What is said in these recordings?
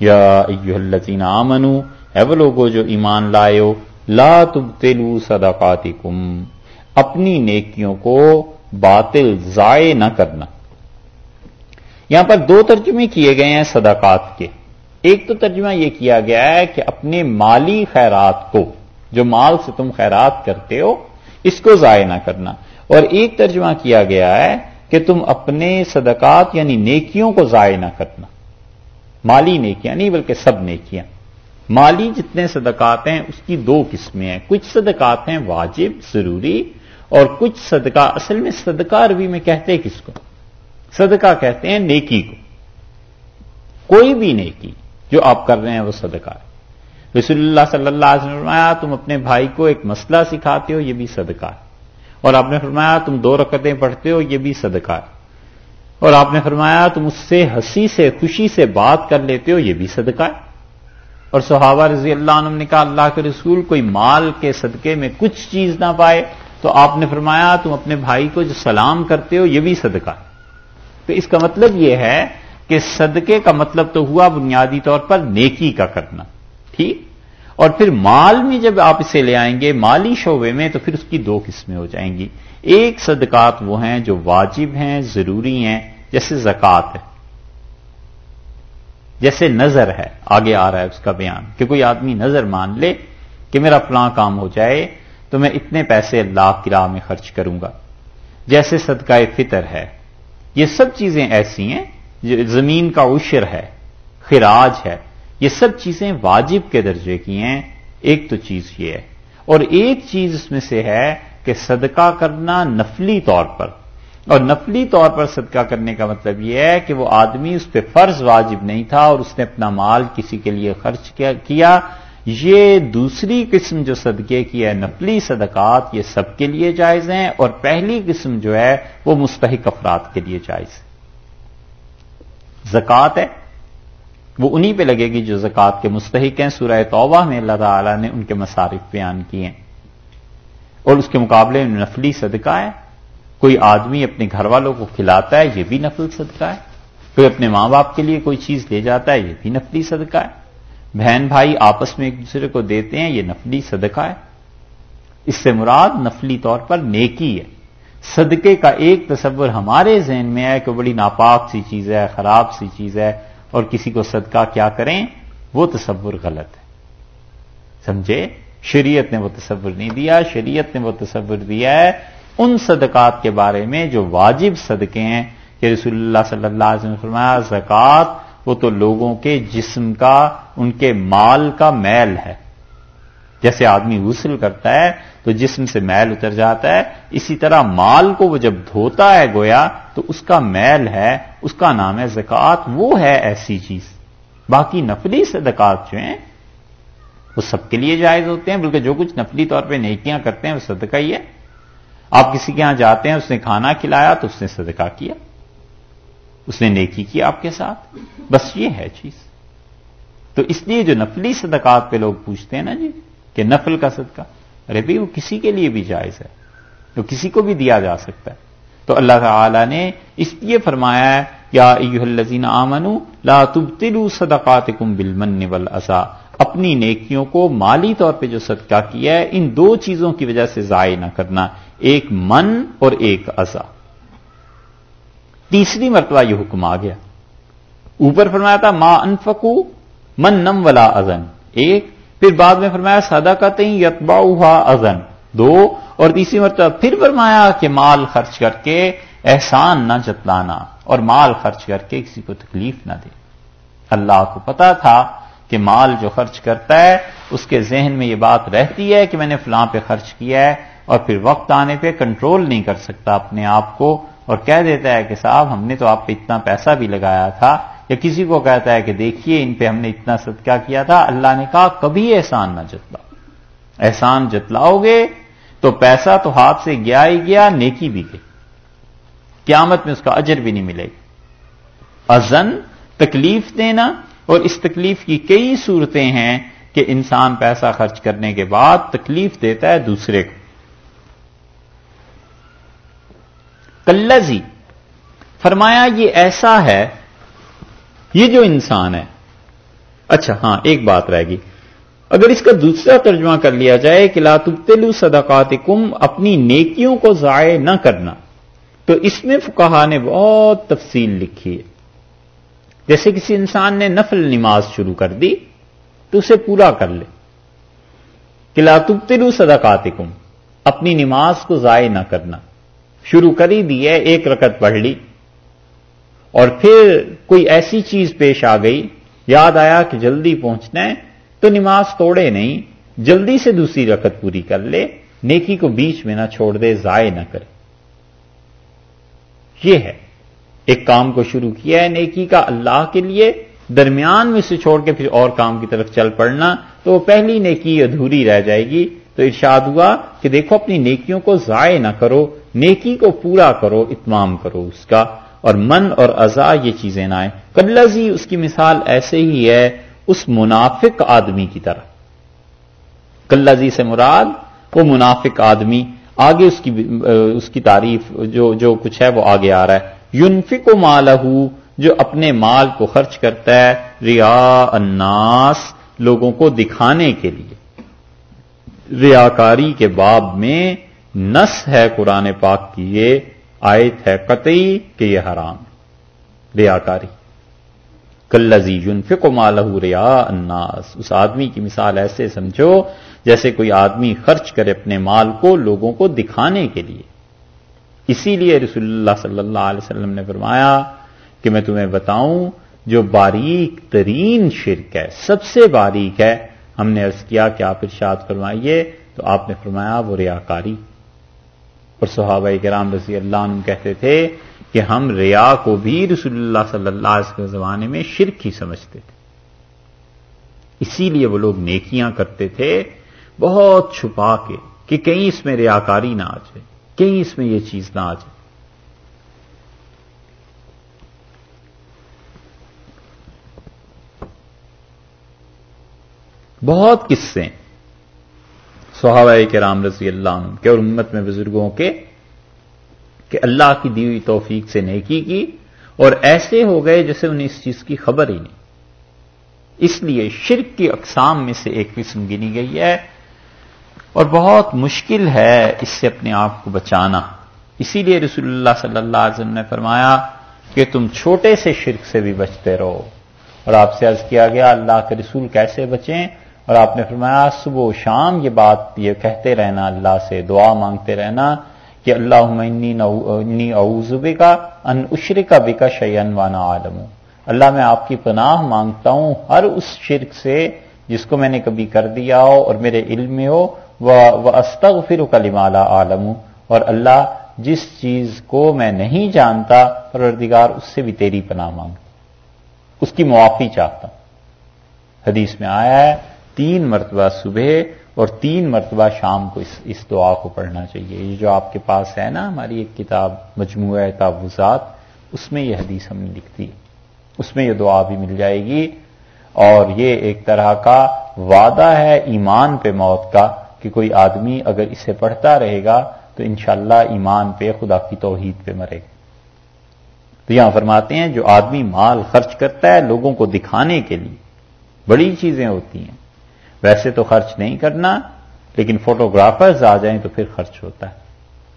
یا ایوہ الذین آمنو، اے وہ لوگو جو ایمان لائے لا تبتلو صدقاتکم، اپنی نیکیوں کو باطل ضائع نہ کرنا۔ یہاں پر دو ترجمے کیے گئے ہیں صدقات کے۔ ایک تو ترجمہ یہ کیا گیا ہے کہ اپنے مالی خیرات کو، جو مال سے تم خیرات کرتے ہو، اس کو ضائع نہ کرنا۔ اور ایک ترجمہ کیا گیا ہے کہ تم اپنے صدقات یعنی نیکیوں کو ضائع نہ کرنا۔ مالی نیکیاں نہیں بلکہ سب نیکیاں۔ مالی جتنے صدقات ہیں، اس کی دو قسمیں ہیں۔ کچھ صدقات ہیں واجب، ضروری، اور کچھ صدقہ اصل میں صدقہ عربی میں کہتے کس کو؟ صدقہ کہتے ہیں نیکی کو۔ کوئی بھی نیکی جو آپ کر رہے ہیں، وہ صدقہ ہے۔ رسول اللہ صلی اللہ علیہ وسلم فرمایا، تم اپنے بھائی کو ایک مسئلہ سکھاتے ہو، یہ بھی صدقہ ہے۔ اور آپ نے فرمایا، تم دو رکعتیں پڑھتے ہو، یہ بھی صدقہ ہے۔ اور آپ نے فرمایا تم اس سے ہنسی سے خوشی سے بات کر لیتے ہو، یہ بھی صدقہ ہے۔ اور صحابہ رضی اللہ عنہ نے کہا، اللہ کے رسول کوئی مال کے صدقے میں کچھ چیز نہ پائے۔ تو آپ نے فرمایا، تم اپنے بھائی کو جو سلام کرتے ہو، یہ بھی صدقہ ہے۔ تو اس کا مطلب یہ ہے کہ صدقے کا مطلب تو ہوا بنیادی طور پر نیکی کا کرنا، ٹھیک؟ اور پھر مال میں جب آپ اسے لے آئیں گے، مالی شعبے میں، تو پھر اس کی دو قسمیں ہو جائیں گی۔ ایک صدقات وہ ہیں جو واجب ہیں، ضروری ہیں، جیسے زکوٰۃ ہے، جیسے نظر ہے۔ آگے آ رہا ہے اس کا بیان کہ کوئی آدمی نظر مان لے کہ میرا فلاں کام ہو جائے تو میں اتنے پیسے اللہ کی راہ میں خرچ کروں گا۔ جیسے صدقہ فطر ہے، یہ سب چیزیں ایسی ہیں زمین کا عشر ہے، خراج ہے، یہ سب چیزیں واجب کے درجے کی ہیں۔ ایک تو چیز یہ ہے۔ اور ایک چیز اس میں سے ہے کہ صدقہ کرنا نفلی طور پر۔ اور نفلی طور پر صدقہ کرنے کا مطلب یہ ہے کہ وہ آدمی اس پہ فرض واجب نہیں تھا اور اس نے اپنا مال کسی کے لیے خرچ کیا یہ دوسری قسم جو صدقے کی ہے، نفلی صدقات، یہ سب کے لیے جائز ہیں اور پہلی قسم جو ہے وہ مستحق افراد کے لیے جائز ہے۔ زکوٰۃ ہے۔ وہ انہی پہ لگے گی جو زکوٰۃ کے مستحق ہیں۔ سورہ توبہ میں اللہ تعالی نے ان کے مصارف بیان کیے ہیں۔ اور اس کے مقابلے میں نفلی صدقہ ہے۔ کوئی آدمی اپنے گھر والوں کو کھلاتا ہے، یہ بھی نفل صدقہ ہے۔ کوئی اپنے ماں باپ کے لیے کوئی چیز لے جاتا ہے، یہ بھی نفلی صدقہ ہے۔ بہن بھائی آپس میں ایک دوسرے کو دیتے ہیں، یہ نفلی صدقہ ہے۔ اس سے مراد نفلی طور پر نیکی ہے۔ صدقے کا ایک تصور ہمارے ذہن میں ہے کہ بڑی ناپاک سی چیز ہے، خراب سی چیز ہے، اور کسی کو صدقہ کیا کریں، وہ تصور غلط ہے۔ سمجھے؟ شریعت نے وہ تصور نہیں دیا، شریعت نے وہ تصور دیا ہے ان صدقات کے بارے میں جو واجب صدقے ہیں، کہ رسول اللہ صلی اللہ علیہ وسلم فرمایا، زکوٰۃ وہ تو لوگوں کے جسم کا، ان کے مال کا میل ہے۔ جیسے آدمی غسل کرتا ہے تو جسم سے میل اتر جاتا ہے، اسی طرح مال کو وہ جب دھوتا ہے گویا تو اس کا میل ہے، اس کا نام ہے زکوٰۃ، وہ ہے ایسی چیز۔ باقی نفلی صدقات جو ہیں وہ سب کے لیے جائز ہوتے ہیں، بلکہ جو کچھ نفلی طور پہ نیکیاں کرتے ہیں، وہ صدقہ ہی ہے۔ آپ کسی کے ہاں جاتے ہیں، اس نے کھانا کھلایا تو اس نے صدقہ کیا، اس نے نیکی کی آپ کے ساتھ۔ بس یہ ہے چیز۔ تو اس لیے جو نفلی صدقات پہ لوگ پوچھتے ہیں نا جی کہ نفل کا صدقہ، ارے بھائی، وہ کسی کے لیے بھی جائز ہے، وہ کسی کو بھی دیا جا سکتا ہے۔ تو اللہ تعالی نے اس لیے فرمایا ہے، یا الزین آمن لا تبتلوا صدقاتکم بالمن والعصا اپنی نیکیوں کو مالی طور پہ جو صدقہ کیا ہے، ان دو چیزوں کی وجہ سے ضائع نہ کرنا، ایک من اور ایک ازا تیسری مرتبہ یہ حکم آ گیا۔ اوپر فرمایا تھا، ما انفقو من نم ولا ازن ایک، پھر بعد میں فرمایا سادا کا تئیں یتبا ازن دو، اور تیسری مرتبہ پھر فرمایا کہ مال خرچ کر کے احسان نہ جتلانا اور مال خرچ کر کے کسی کو تکلیف نہ دے۔ اللہ کو پتا تھا کہ مال جو خرچ کرتا ہے، اس کے ذہن میں یہ بات رہتی ہے کہ میں نے فلاں پہ خرچ کیا ہے اور پھر وقت آنے پہ کنٹرول نہیں کر سکتا اپنے آپ کو اور کہہ دیتا ہے کہ صاحب، ہم نے تو آپ پہ اتنا پیسہ بھی لگایا تھا یا کسی کو کہتا ہے کہ دیکھیے ان پہ ہم نے اتنا صدقہ کیا تھا، اللہ نے کہا کبھی احسان نہ جتلاؤ۔ احسان جتلاؤ گے تو پیسہ تو ہاتھ سے گیا ہی گیا، نیکی بھی گئی۔ قیامت میں اس کا اجر بھی نہیں ملے گا ازن تکلیف دینا اور اس تکلیف کی کئی صورتیں ہیں کہ انسان پیسہ خرچ کرنے کے بعد تکلیف دیتا ہے دوسرے کو۔ کلزی فرمایا یہ ایسا ہے، یہ جو انسان ہے۔ اچھا ہاں ایک بات رہ گی اگر اس کا دوسرا ترجمہ کر لیا جائے کہ لا تبتلو صدقات کم اپنی نیکیوں کو ضائع نہ کرنا، تو اس میں فکہ نے بہت تفصیل لکھی ہے۔ جیسے کسی انسان نے نفل نماز شروع کر دی تو اسے پورا کر لے۔ کہ لا تبتلو اپنی نماز کو ضائع نہ کرنا۔ شروع کر ہی دی ہے، ایک رکت پڑھ لی۔ اور پھر کوئی ایسی چیز پیش آ گئی، یاد آیا کہ جلدی پہنچنا ہے، تو نماز توڑے نہیں، جلدی سے دوسری رکت پوری کر لے، نیکی کو بیچ میں نہ چھوڑ دے، ضائع نہ کرے۔ یہ ہے۔ ایک کام کو شروع کیا ہے نیکی کا اللہ کے لیے، درمیان میں سے چھوڑ کے پھر اور کام کی طرف چل پڑنا، تو وہ پہلی نیکی ادھوری رہ جائے گی۔ تو ارشاد ہوا کہ دیکھو، اپنی نیکیوں کو ضائع نہ کرو، نیکی کو پورا کرو، اتمام کرو اس کا۔ اور من اور ازا یہ چیزیں نہ آئیں۔ کلزی اس کی مثال ایسے ہی ہے اس منافق آدمی کی طرح۔ کلزی سے مراد وہ منافق آدمی، آگے اس کی اس کی تعریف جو جو کچھ ہے وہ آگے آ رہا ہے۔ یونفک و مالہ جو اپنے مال کو خرچ کرتا ہے ریا الناس، لوگوں کو دکھانے کے لیے۔ ریاکاری کے باب میں نس ہے قرآن پاک کی، یہ آیت ہے قطعی کہ یہ حرام ریاکاری کلزی یونفق مالہ ریا الناس۔ اس آدمی کی مثال ایسے سمجھو، جیسے کوئی آدمی خرچ کرے اپنے مال کو لوگوں کو دکھانے کے لیے۔ اسی لیے رسول اللہ صلی اللہ علیہ وسلم نے فرمایا کہ میں تمہیں بتاؤں، جو باریک ترین شرک ہے، سب سے باریک ہے، ہم نے عرض کیا کہ آپ ارشاد فرمائیے، تو آپ نے فرمایا وہ ریاکاری۔ اور صحابہ کرام رضی اللہ عنہ کہتے تھے کہ ہم ریا کو بھی رسول اللہ صلی اللہ علیہ وسلم زمانے میں شرک ہی سمجھتے تھے۔ اسی لیے وہ لوگ نیکیاں کرتے تھے، بہت چھپا کے کہ کہیں اس میں ریاکاری نہ آ جائے۔ کہیں اس میں یہ چیز نہ آ جائے۔ بہت قصے صحابہ کے رام رضی اللہ عنہ کے اور امت میں بزرگوں کے کہ اللہ کی دی ہوئی توفیق سے نیکی کی اور ایسے ہو گئے جیسے انہیں اس چیز کی خبر ہی نہیں۔ اس لیے شرک کی اقسام میں سے ایک قسم گنی گئی ہے۔ اور بہت مشکل ہے اس سے اپنے آپ کو بچانا۔ اسی لیے رسول اللہ صلی اللہ علیہ وسلم نے فرمایا کہ تم چھوٹے سے شرک سے بھی بچتے رہو۔ اور آپ سے عرض کیا گیا، اللہ کے رسول کیسے بچیں؟ اور آپ نے فرمایا، صبح و شام یہ بات یہ کہتے رہنا، اللہ سے دعا مانگتے رہنا کہ اللہ انی اوزبے کا ان اشر کا بکا شیئن وانا عالم۔ اللہ، میں آپ کی پناہ مانگتا ہوں ہر اس شرک سے جس کو میں نے کبھی کر دیا ہو اور میرے علم میں ہو وہ استغ فر کلیمالا عالم، اور اللہ جس چیز کو میں نہیں جانتا، پروردگار اس سے بھی تیری پناہ مانگتا اس کی معافی چاہتا ہوں۔ حدیث میں آیا ہے، تین مرتبہ صبح اور تین مرتبہ شام کو اس اس دعا کو پڑھنا چاہیے۔ یہ جو آپ کے پاس ہے نا، ہماری ایک کتاب، مجموعہ تعوضات اس میں یہ حدیث ہم نے لکھتی ہے اس میں یہ دعا بھی مل جائے گی۔ اور یہ ایک طرح کا وعدہ ہے ایمان پہ موت کا۔ کہ کوئی آدمی اگر اسے پڑھتا رہے گا تو انشاءاللہ ایمان پہ، خدا کی توحید پہ مرے گا۔ تو یہاں فرماتے ہیں جو آدمی مال خرچ کرتا ہے لوگوں کو دکھانے کے لیے، بڑی چیزیں ہوتی ہیں۔ ویسے تو خرچ نہیں کرنا، لیکن فوٹوگرافرز آ جائیں تو پھر خرچ ہوتا ہے۔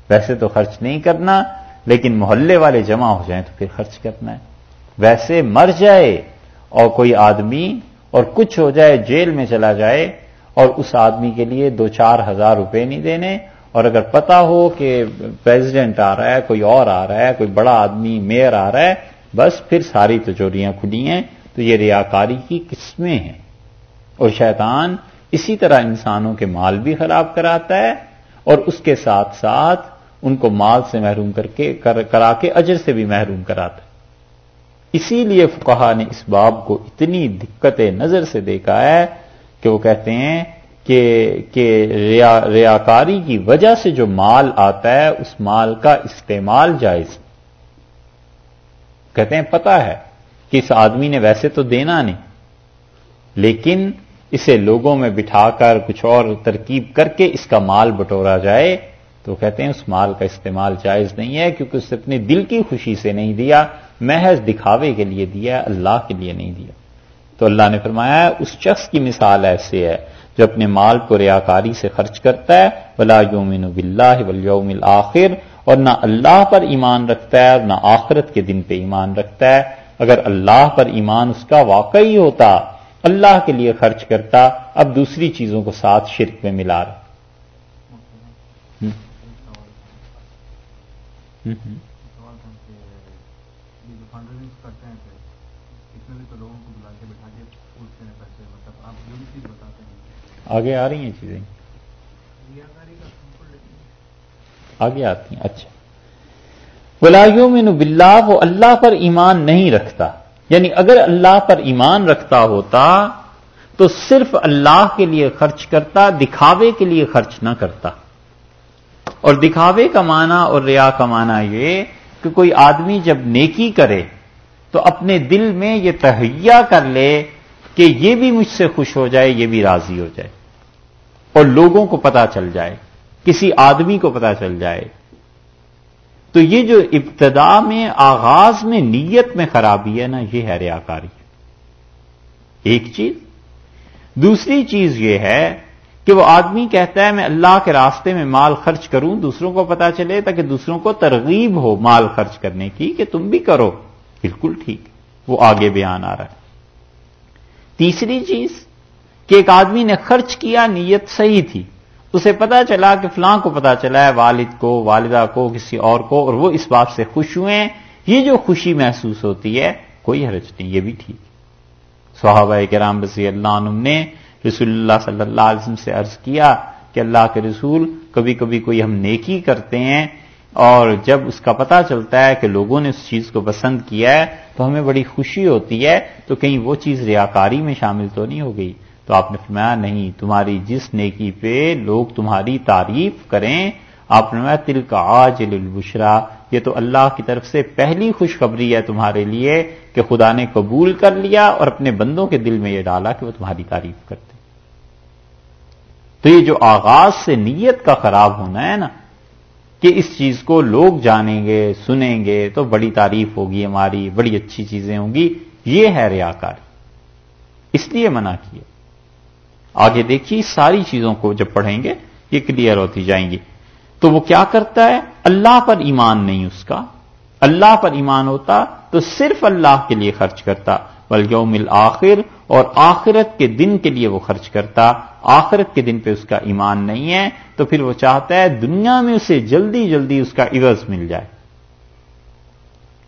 ویسے تو خرچ نہیں کرنا، لیکن محلے والے جمع ہو جائیں تو پھر خرچ کرنا ہے۔ ویسے مر جائے اور کوئی آدمی اور کچھ ہو جائے، جیل میں چلا جائے اور اس آدمی کے لیے دو چار ہزار روپے نہیں دینے۔ اور اگر پتا ہو کہ پریزیڈنٹ آ رہا ہے، کوئی اور آ رہا ہے، کوئی بڑا آدمی میئر آ رہا ہے، بس پھر ساری تجوریاں کھلی ہیں۔ تو یہ ریاکاری کی قسمیں ہیں۔ اور شیطان اسی طرح انسانوں کے مال بھی خراب کراتا ہے اور اس کے ساتھ ساتھ ان کو مال سے محروم کر کے کرا کے اجر سے بھی محروم کراتا ہے۔ اسی لیے فقہ نے اس باب کو اتنی دقت نظر سے دیکھا ہے کہ وہ کہتے ہیں کہ کہ ریاکاری کی وجہ سے جو مال آتا ہے، اس مال کا استعمال جائز کہتے ہیں، پتا ہے کہ اس آدمی نے ویسے تو دینا نہیں، لیکن اسے لوگوں میں بٹھا کر کچھ اور ترکیب کر کے اس کا مال بٹورا جائے تو کہتے ہیں، اس مال کا استعمال جائز نہیں ہے، کیونکہ اس اپنے دل کی خوشی سے نہیں دیا، محض دکھاوے کے لیے دیا، اللہ کے لیے نہیں دیا۔ تو اللہ نے فرمایا اس شخص کی مثال ایسے ہے جو اپنے مال کو ریاکاری سے خرچ کرتا ہے بلا یومن بلّہ ولیوم الآخر، اور نہ اللہ پر ایمان رکھتا ہے اور نہ آخرت کے دن پہ ایمان رکھتا ہے۔ اگر اللہ پر ایمان اس کا واقعی ہوتا، اللہ کے لیے خرچ کرتا، اب دوسری چیزوں کو ساتھ شرک میں ملا۔ رہا آگے آ رہی ہیں چیزیں؟ آگے آتی ہیں اچھا۔ ولایوں میں بلّہ وہ اللہ پر ایمان نہیں رکھتا۔ یعنی اگر اللہ پر ایمان رکھتا ہوتا تو صرف اللہ کے لیے خرچ کرتا دکھاوے کے لیے خرچ نہ کرتا۔ اور دکھاوے کا معنی اور ریا کا معنی یہ کہ کوئی آدمی جب نیکی کرے تو اپنے دل میں یہ تہیا کر لے کہ یہ بھی مجھ سے خوش ہو جائے، یہ بھی راضی ہو جائے۔ اور لوگوں کو پتا چل جائے، کسی آدمی کو پتا چل جائے۔ تو یہ جو ابتدا میں، آغاز میں نیت میں خرابی ہے نا، یہ ہے۔ ریاکاری ایک چیز۔ دوسری چیز یہ ہے کہ وہ آدمی کہتا ہے، میں اللہ کے راستے میں مال خرچ کروں، دوسروں کو پتا چلے تاکہ دوسروں کو ترغیب ہو مال خرچ کرنے کی، کہ تم بھی کرو۔ بالکل ٹھیک وہ آگے بیان آ رہا ہے۔ تیسری چیز، کہ ایک آدمی نے خرچ کیا، نیت صحیح تھی۔ اسے پتا چلا کہ فلاں کو پتا چلا ہے، والد کو، والدہ کو، کسی اور کو، اور وہ اس بات سے خوش ہوئے ہیں۔ یہ جو خوشی محسوس ہوتی ہے، کوئی حرج نہیں، یہ بھی ٹھیک صحابہ کرام رضی اللہ عنہ نے رسول اللہ صلی اللہ علیہ وسلم سے عرض کیا کہ اللہ کے رسول کبھی کبھی کوئی ہم نیکی کرتے ہیں اور جب اس کا پتا چلتا ہے کہ لوگوں نے اس چیز کو پسند کیا ہے، تو ہمیں بڑی خوشی ہوتی ہے تو کہیں وہ چیز ریاکاری میں شامل تو نہیں ہو گئی۔ تو آپ نے فرمایا، نہیں، تمہاری جس نیکی پہ لوگ تمہاری تعریف کریں، آپ نے فرمایا تل کا آج البشرا، یہ تو اللہ کی طرف سے پہلی خوشخبری ہے تمہارے لیے کہ خدا نے قبول کر لیا اور اپنے بندوں کے دل میں یہ ڈالا کہ وہ تمہاری تعریف کرتے۔ تو یہ جو آغاز سے نیت کا خراب ہونا ہے نا کہ اس چیز کو لوگ جانیں گے، سنیں گے، تو بڑی تعریف ہوگی ہماری، بڑی اچھی چیزیں ہوں گی۔ یہ ہے ریاکاری اس لیے منع کیا آگے دیکھیے، ساری چیزوں کو جب پڑھیں گے، یہ کلیئر ہوتی جائیں گی۔ تو وہ کیا کرتا ہے؟ اللہ پر ایمان نہیں اس کا۔ اللہ پر ایمان ہوتا تو صرف اللہ کے لیے خرچ کرتا بلکہ آخر اور آخرت کے دن کے لیے وہ خرچ کرتا۔ آخرت کے دن پہ اس کا ایمان نہیں ہے، تو پھر وہ چاہتا ہے دنیا میں اسے جلدی جلدی اس کا عوض مل جائے۔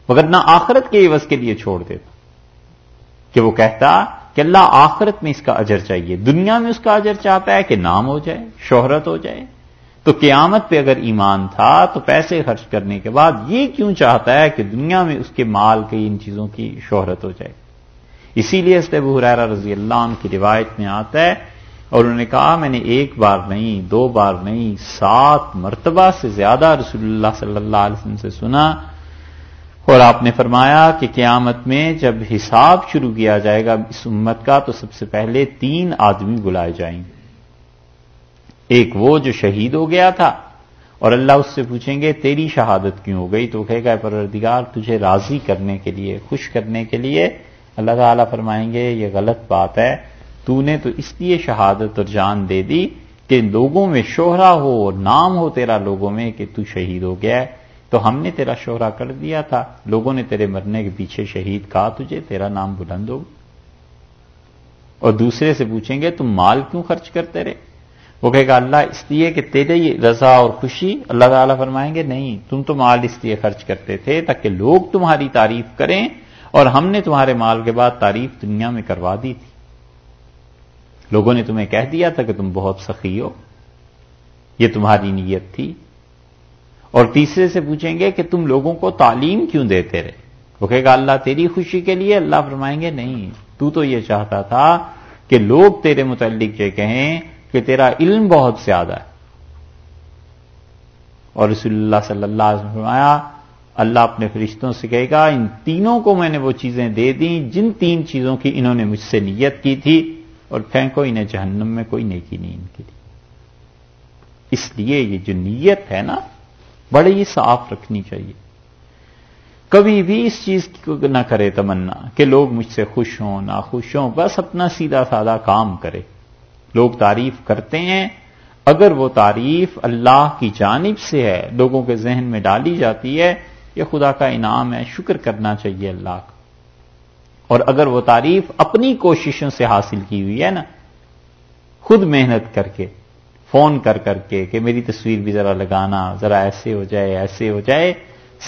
مگر نہ آخرت کے عوض کے لیے چھوڑ دیتا۔ کہ وہ کہتا کہ اللہ آخرت میں اس کا اجر چاہیے، دنیا میں اس کا اجر چاہتا ہے کہ نام ہو جائے، شہرت ہو جائے۔ تو قیامت پہ اگر ایمان تھا تو پیسے خرچ کرنے کے بعد یہ کیوں چاہتا ہے کہ دنیا میں اس کے مال کی ان چیزوں کی شہرت ہو جائے؟ اسی لیے ابو حرارہ رضی اللہ عنہ کی روایت میں آتا ہے اور انہوں نے کہا، میں نے ایک بار نہیں، دو بار نہیں، سات مرتبہ سے زیادہ رسول اللہ صلی اللہ علیہ وسلم سے سنا اور آپ نے فرمایا کہ قیامت میں جب حساب شروع کیا جائے گا اس امت کا تو سب سے پہلے تین آدمی بلائے جائیں گے۔ ایک وہ جو شہید ہو گیا تھا۔ اور اللہ اس سے پوچھیں گے، تیری شہادت کیوں ہو گئی؟ تو کہے گا، پروردگار، تجھے راضی کرنے کے لیے، خوش کرنے کے لیے۔ اللہ تعالیٰ فرمائیں گے، یہ غلط بات ہے۔ تو نے تو اس لیے شہادت اور جان دے دی کہ لوگوں میں شوہرا ہو اور نام ہو تیرا لوگوں میں کہ تو شہید ہو گیا ہے۔ تو ہم نے تیرا شوہرا کر دیا تھا۔ لوگوں نے تیرے مرنے کے پیچھے شہید کہا، تجھے تیرا نام بلند ہو۔ اور دوسرے سے پوچھیں گے، تم مال کیوں خرچ کرتے رہے؟ وہ کہے گا، اللہ اس لیے کہ تیرے رضا اور خوشی اللہ تعالیٰ فرمائیں گے، نہیں، تم تو مال اس لیے خرچ کرتے تھے تاکہ لوگ تمہاری تعریف کریں اور ہم نے تمہارے مال کے بعد تعریف دنیا میں کروا دی تھی۔ لوگوں نے تمہیں کہہ دیا تھا کہ تم بہت سخی ہو، یہ تمہاری نیت تھی۔ اور تیسرے سے پوچھیں گے کہ تم لوگوں کو تعلیم کیوں دیتے رہے؟ وہ کہے گا، اللہ تیری خوشی کے لیے اللہ فرمائیں گے، نہیں، تو تو یہ چاہتا تھا کہ لوگ تیرے متعلق یہ کہیں کہ تیرا علم بہت زیادہ ہے۔ اور رسول اللہ صلی اللہ علیہ وسلم فرمایا، اللہ اپنے فرشتوں سے کہے گا، ان تینوں کو میں نے وہ چیزیں دے دیں، جن تین چیزوں کی انہوں نے مجھ سے نیت کی تھی، اور پھینکو، انہیں جہنم میں کوئی نیکی نہیں ان کے لیے۔ اس لیے یہ جو نیت ہے نا بڑے ہی صاف رکھنی چاہیے۔ کبھی بھی اس چیز کو نہ کرے تمنا کہ لوگ مجھ سے خوش ہوں نہ خوش ہوں، بس اپنا سیدھا سادہ کام کرے۔ لوگ تعریف کرتے ہیں، اگر وہ تعریف اللہ کی جانب سے ہے، لوگوں کے ذہن میں ڈالی جاتی ہے، یہ خدا کا انعام ہے، شکر کرنا چاہیے اللہ کا۔ اور اگر وہ تعریف اپنی کوششوں سے حاصل کی ہوئی ہے نا، خود محنت کر کے، فون کر کر کے کہ میری تصویر بھی ذرا لگانا، ذرا ایسے ہو جائے، ایسے ہو جائے،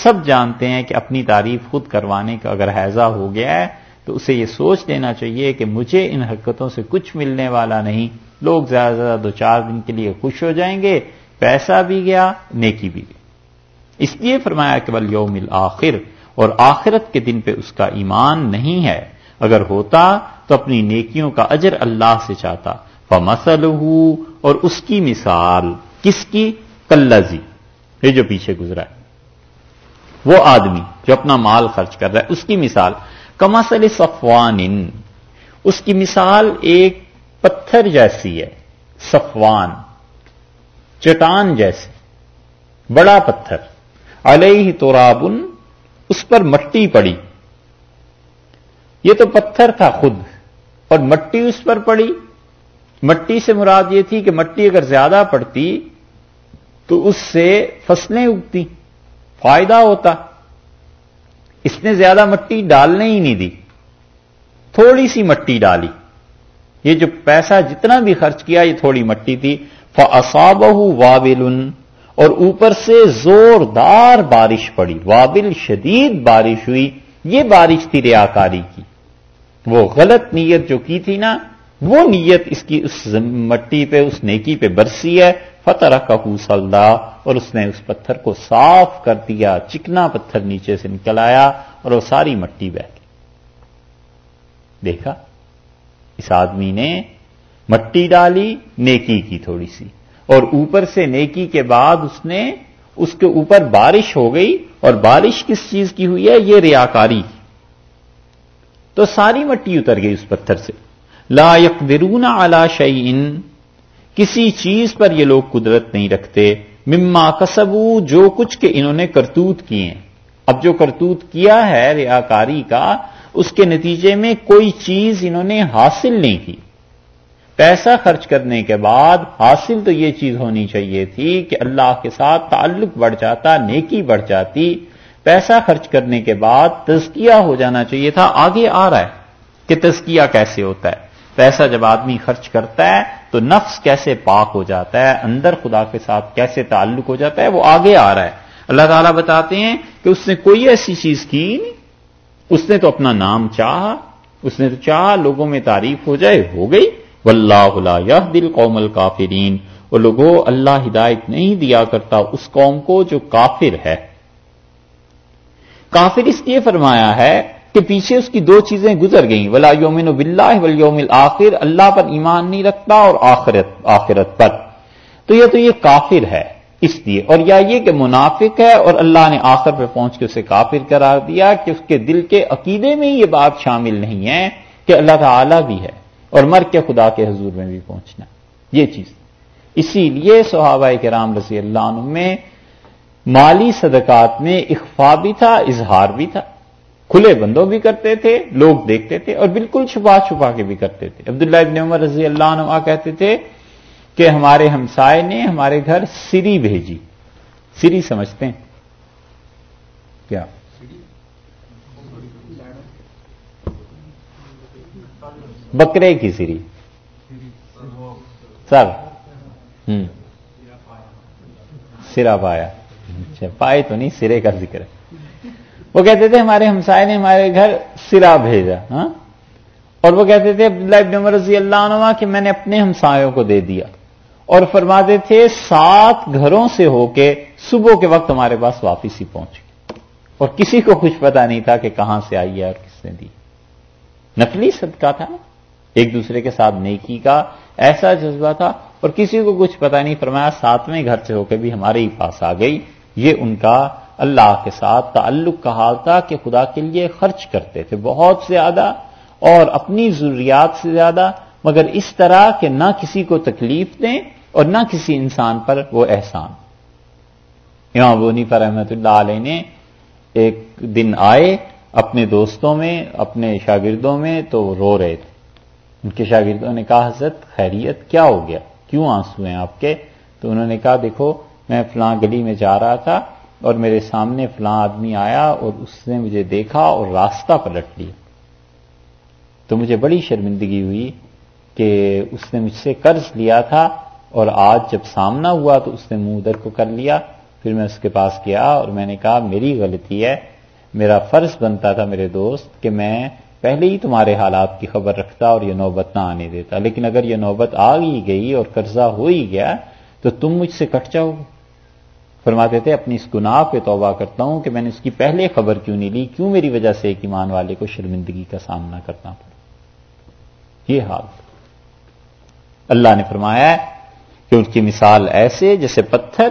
سب جانتے ہیں کہ اپنی تعریف خود کروانے کا اگر حیضہ ہو گیا ہے تو اسے یہ سوچ لینا چاہیے کہ مجھے ان حرکتوں سے کچھ ملنے والا نہیں۔ لوگ زیادہ سے زیادہ دو چار دن کے لیے خوش ہو جائیں گے، پیسہ بھی گیا، نیکی بھی گئی۔ اس لیے فرمایا کہ بل یوم آخر اور آخرت کے دن پہ اس کا ایمان نہیں ہے۔ اگر ہوتا تو اپنی نیکیوں کا اجر اللہ سے چاہتا۔ مسل اور اس کی مثال۔ کس کی؟ کلزی یہ جو پیچھے گزرا ہے۔ وہ آدمی جو اپنا مال خرچ کر رہا ہے، اس کی مثال۔ کماسل صفوان اس کی مثال ایک پتھر جیسی ہے، صفوان، چٹان جیسی، بڑا پتھر، علیہ تورابن اس پر مٹی پڑی۔ یہ تو پتھر تھا خود، اور مٹی اس پر پڑی۔ مٹی سے مراد یہ تھی کہ مٹی اگر زیادہ پڑتی تو اس سے فصلیں اگتی، فائدہ ہوتا۔ اس نے زیادہ مٹی ڈالنے ہی نہیں دی۔ تھوڑی سی مٹی ڈالی۔ یہ جو پیسہ جتنا بھی خرچ کیا، یہ تھوڑی مٹی تھی۔ فصابہ وابل۔ اور اوپر سے زوردار بارش پڑی۔ وابل شدید بارش ہوئی۔ یہ بارش تھی ریاکاری کی۔ وہ غلط نیت جو کی تھی نا، وہ نیت اس کی اس مٹی پہ، اس نیکی پہ برسی ہے۔ فتح کا سلدا اور اس نے اس پتھر کو صاف کر دیا، چکنا پتھر نیچے سے نکل آیا اور وہ ساری مٹی بہ گئی۔ دیکھا، اس آدمی نے مٹی ڈالی، نیکی کی تھوڑی سی، اور اوپر سے نیکی کے بعد اس نے، اس کے اوپر بارش ہو گئی، اور بارش کس چیز کی ہوئی ہے؟ یہ ریاکاری۔ تو ساری مٹی اتر گئی اس پتھر سے۔ لا یقدرون علی شیئن کسی چیز پر یہ لوگ قدرت نہیں رکھتے۔ مما کسبو، جو کچھ کہ انہوں نے کرتوت کیے اب جو کرتوت کیا ہے ریاکاری کا، اس کے نتیجے میں کوئی چیز انہوں نے حاصل نہیں کی۔ پیسہ خرچ کرنے کے بعد حاصل تو یہ چیز ہونی چاہیے تھی کہ اللہ کے ساتھ تعلق بڑھ جاتا، نیکی بڑھ جاتی۔ پیسہ خرچ کرنے کے بعد تزکیہ ہو جانا چاہیے تھا۔ آگے آ رہا ہے کہ تزکیہ کیسے ہوتا ہے۔ پیسہ جب آدمی خرچ کرتا ہے تو نفس کیسے پاک ہو جاتا ہے، اندر خدا کے ساتھ کیسے تعلق ہو جاتا ہے، وہ آگے آ رہا ہے۔ اللہ تعالیٰ بتاتے ہیں کہ اس نے کوئی ایسی چیز کی نہیں۔ اس نے تو اپنا نام چاہا، اس نے تو چاہا لوگوں میں تعریف ہو جائے، ہو گئی۔ واللہ یہ دل قوم الکافرین۔ وہ لوگوں، اللہ ہدایت نہیں دیا کرتا اس قوم کو جو کافر ہے۔ کافر اس لیے فرمایا ہے کہ پیچھے اس کی دو چیزیں گزر گئیں۔ ولا یومن بلّہ ولیوم آخر اللہ پر ایمان نہیں رکھتا اور آخرت آخرت پر۔ تو یہ تو یہ کافر ہے، اس لیے۔ اور یا یہ کہ منافق ہے اور اللہ نے آخر پہ پہنچ کے اسے کافر قرار دیا کہ اس کے دل کے عقیدے میں یہ بات شامل نہیں ہے کہ اللہ تعالی بھی ہے اور مر کے خدا کے حضور میں بھی پہنچنا۔ یہ چیز۔ اسی لیے صحابہ کے رام رضی اللہ عنہ میں مالی صدقات میں اخفا بھی تھا، اظہار بھی تھا۔ کھلے بندوں بھی کرتے تھے، لوگ دیکھتے تھے اور بالکل چھپا چھپا کے بھی کرتے تھے۔ عبداللہ ابن عمر رضی اللہ عنہ کہتے تھے کہ ہمارے ہمسائے نے ہمارے گھر سری بھیجی۔ سری سمجھتے ہیں؟ کیا؟ بکرے کی سری۔ سر۔ ہوں سرا پایا۔ اچھا پائے تو نہیں، سرے کا ذکر ہے۔ وہ کہتے تھے ہمارے ہمسائے نے ہمارے گھر سرا بھیجا ہاں؟ اور وہ کہتے تھے عبداللہ ابن عمر رضی اللہ عنہ کہ میں نے اپنے ہمسایوں کو دے دیا۔ اور فرماتے تھے سات گھروں سے ہو کے صبح کے وقت ہمارے پاس واپس ہی پہنچ گئی اور کسی کو کچھ پتا نہیں تھا کہ کہاں سے آئی ہے اور کس نے دی۔ نقلی صدقہ تھا۔ نا ایک دوسرے کے ساتھ نیکی کا ایسا جذبہ تھا اور کسی کو کچھ پتا نہیں، فرمایا ساتویں گھر سے ہو کے بھی ہمارے ہی پاس آ گئی۔ یہ ان کا اللہ کے ساتھ تعلق کا حال تھا کہ خدا کے لیے خرچ کرتے تھے بہت زیادہ اور اپنی ضروریات سے زیادہ، مگر اس طرح کہ نہ کسی کو تکلیف دیں اور نہ کسی انسان پر وہ احسان۔ امام بونی پر رحمت اللہ علیہ نے ایک دن آئے اپنے دوستوں میں، اپنے شاگردوں میں تو وہ رو رہے تھے۔ ان کے شاگردوں نے کہا، حضرت، خیریت، کیا ہو گیا؟ کیوں آنسو ہیں آپ کے؟ تو انہوں نے کہا، دیکھو میں فلاں گلی میں جا رہا تھا اور میرے سامنے فلاں آدمی آیا اور اس نے مجھے دیکھا اور راستہ پلٹ لیا۔ تو مجھے بڑی شرمندگی ہوئی کہ اس نے مجھ سے قرض لیا تھا اور آج جب سامنا ہوا تو اس نے منہ ادھر کو کر لیا۔ پھر میں اس کے پاس گیا اور میں نے کہا، میری غلطی ہے۔ میرا فرض بنتا تھا میرے دوست کہ میں پہلے ہی تمہارے حالات کی خبر رکھتا اور یہ نوبت نہ آنے دیتا۔ لیکن اگر یہ نوبت آ ہی گئی اور قرضہ ہو ہی گیا تو تم مجھ سے کٹ جاؤ۔ گے فرماتے تھے، اپنی اس گناہ پہ توبہ کرتا ہوں کہ میں نے اس کی پہلے خبر کیوں نہیں لی؟ کیوں میری وجہ سے ایک ایمان والے کو شرمندگی کا سامنا کرنا پڑا؟ یہ حال۔ اللہ نے فرمایا کہ اس کی مثال ایسے جیسے پتھر،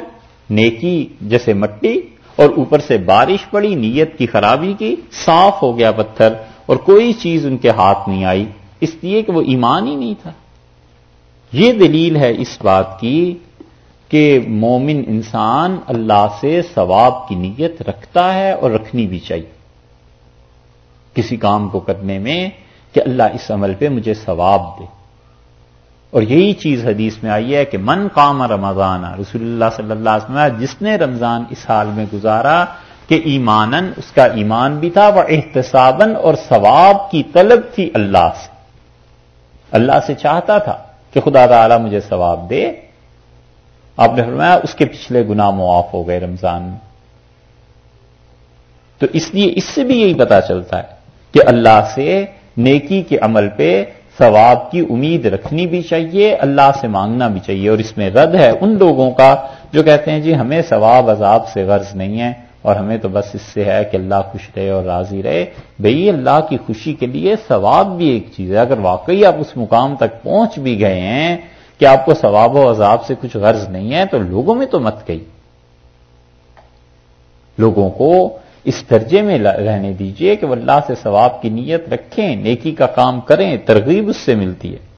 نیکی جیسے مٹی، اور اوپر سے بارش پڑی، نیت کی خرابی کی، صاف ہو گیا پتھر، اور کوئی چیز ان کے ہاتھ نہیں آئی۔ اس لیے کہ وہ ایمان ہی نہیں تھا۔ یہ دلیل ہے اس بات کی کہ مومن انسان اللہ سے ثواب کی نیت رکھتا ہے اور رکھنی بھی چاہیے۔ کسی کام کو کرنے میں کہ اللہ اس عمل پہ مجھے ثواب دے۔ اور یہی چیز حدیث میں آئی ہے کہ من کام رمضان رسول اللہ صلی اللہ علیہ وسلم، جس نے رمضان اس حال میں گزارا کہ ایمانن اس کا ایمان بھی تھا، وہ احتسابن اور ثواب کی طلب تھی اللہ سے۔ اللہ سے چاہتا تھا کہ خدا تعالی مجھے ثواب دے۔ آپ نے فرمایا اس کے پچھلے گناہ معاف ہو گئے رمضان میں۔ تو اس لیے اس سے بھی یہی پتا چلتا ہے کہ اللہ سے نیکی کے عمل پہ ثواب کی امید رکھنی بھی چاہیے، اللہ سے مانگنا بھی چاہیے۔ اور اس میں رد ہے ان لوگوں کا جو کہتے ہیں جی ہمیں ثواب عذاب سے غرض نہیں ہے اور ہمیں تو بس اس سے ہے کہ اللہ خوش رہے اور راضی رہے۔ بھئی اللہ کی خوشی کے لیے ثواب بھی ایک چیز ہے۔ اگر واقعی آپ اس مقام تک پہنچ بھی گئے ہیں کہ آپ کو ثواب و عذاب سے کچھ غرض نہیں ہے تو لوگوں میں تو مت گئی۔ لوگوں کو اس درجے میں رہنے دیجیے کہ وہ اللہ سے ثواب کی نیت رکھیں، نیکی کا کام کریں، ترغیب اس سے ملتی ہے۔